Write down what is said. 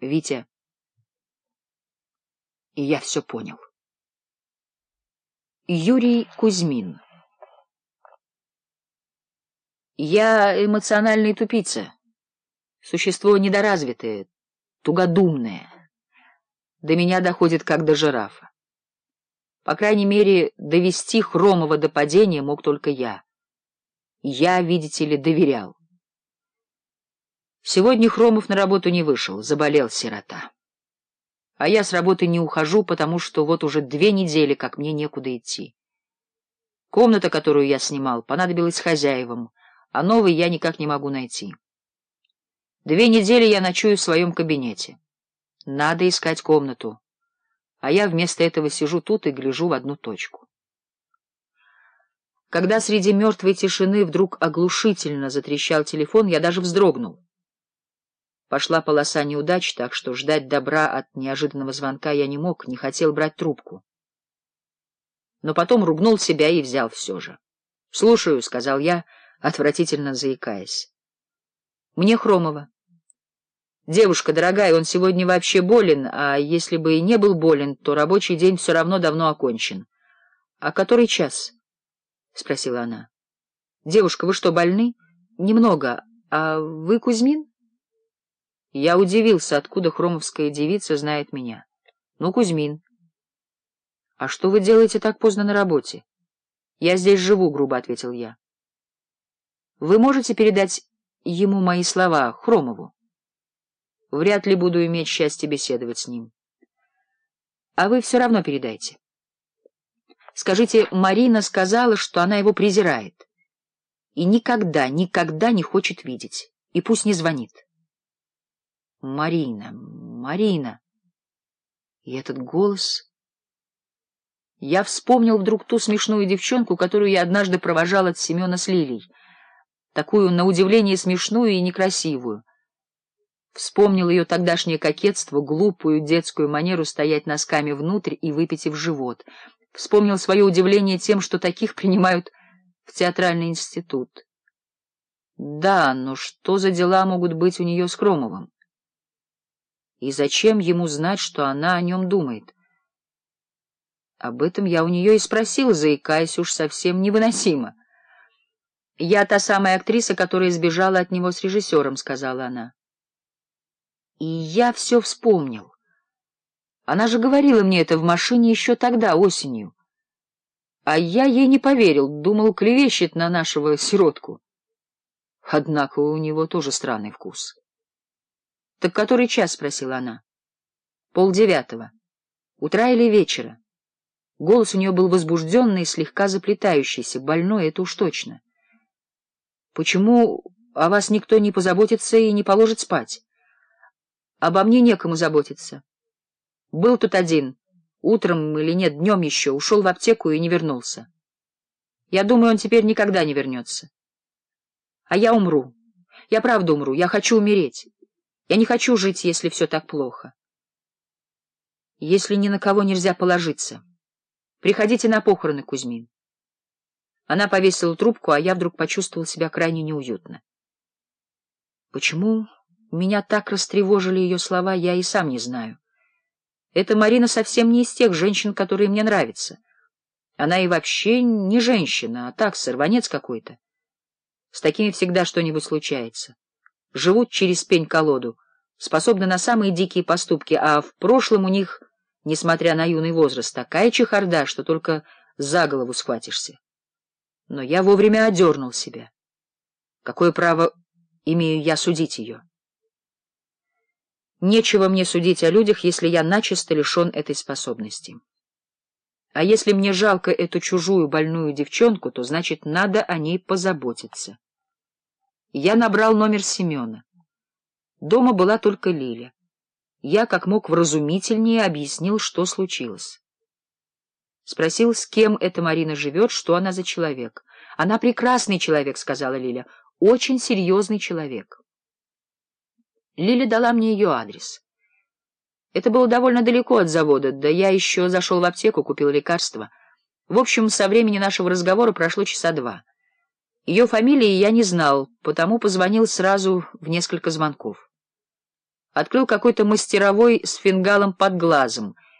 Витя, и я все понял. Юрий Кузьмин Я эмоциональный тупица, существо недоразвитое, тугодумное. До меня доходит как до жирафа. По крайней мере, довести Хромова до падения мог только я. Я, видите ли, доверял. Сегодня Хромов на работу не вышел, заболел сирота. А я с работы не ухожу, потому что вот уже две недели, как мне некуда идти. Комната, которую я снимал, понадобилась хозяевам, а новый я никак не могу найти. Две недели я ночую в своем кабинете. Надо искать комнату. А я вместо этого сижу тут и гляжу в одну точку. Когда среди мертвой тишины вдруг оглушительно затрещал телефон, я даже вздрогнул. Пошла полоса неудач, так что ждать добра от неожиданного звонка я не мог, не хотел брать трубку. Но потом ругнул себя и взял все же. — Слушаю, — сказал я, отвратительно заикаясь. — Мне Хромова. — Девушка дорогая, он сегодня вообще болен, а если бы и не был болен, то рабочий день все равно давно окончен. — А который час? — спросила она. — Девушка, вы что, больны? — Немного. А вы Кузьмин? Я удивился, откуда хромовская девица знает меня. Ну, Кузьмин. А что вы делаете так поздно на работе? Я здесь живу, грубо ответил я. Вы можете передать ему мои слова, Хромову? Вряд ли буду иметь счастье беседовать с ним. А вы все равно передайте. Скажите, Марина сказала, что она его презирает и никогда, никогда не хочет видеть, и пусть не звонит. Марина, Марина. И этот голос... Я вспомнил вдруг ту смешную девчонку, которую я однажды провожал от Семена с Лилией. Такую, на удивление, смешную и некрасивую. Вспомнил ее тогдашнее кокетство, глупую детскую манеру стоять носками внутрь и выпитив живот. Вспомнил свое удивление тем, что таких принимают в театральный институт. Да, но что за И зачем ему знать, что она о нем думает? Об этом я у нее и спросил, заикаясь уж совсем невыносимо. «Я та самая актриса, которая сбежала от него с режиссером», — сказала она. И я все вспомнил. Она же говорила мне это в машине еще тогда, осенью. А я ей не поверил, думал, клевещет на нашего сиротку. Однако у него тоже странный вкус. — Так который час? — спросила она. — Полдевятого. Утра или вечера? Голос у нее был возбужденный, и слегка заплетающийся, больной, это уж точно. — Почему о вас никто не позаботится и не положит спать? — Обо мне некому заботиться. Был тут один, утром или нет, днем еще, ушел в аптеку и не вернулся. Я думаю, он теперь никогда не вернется. А я умру. Я правда умру, я хочу умереть. Я не хочу жить, если все так плохо. Если ни на кого нельзя положиться. Приходите на похороны, Кузьмин. Она повесила трубку, а я вдруг почувствовал себя крайне неуютно. Почему меня так растревожили ее слова, я и сам не знаю. Эта Марина совсем не из тех женщин, которые мне нравятся. Она и вообще не женщина, а так, сорванец какой-то. С такими всегда что-нибудь случается живут через пень-колоду, способны на самые дикие поступки, а в прошлом у них, несмотря на юный возраст, такая чехарда, что только за голову схватишься. Но я вовремя одернул себя. Какое право имею я судить ее? Нечего мне судить о людях, если я начисто лишен этой способности. А если мне жалко эту чужую больную девчонку, то значит, надо о ней позаботиться. Я набрал номер Семена. Дома была только Лиля. Я как мог вразумительнее объяснил, что случилось. Спросил, с кем эта Марина живет, что она за человек. «Она прекрасный человек», — сказала Лиля, — «очень серьезный человек». Лиля дала мне ее адрес. Это было довольно далеко от завода, да я еще зашел в аптеку, купил лекарства. В общем, со времени нашего разговора прошло часа два. Ее фамилии я не знал, потому позвонил сразу в несколько звонков. Открыл какой-то мастеровой с фингалом под глазом —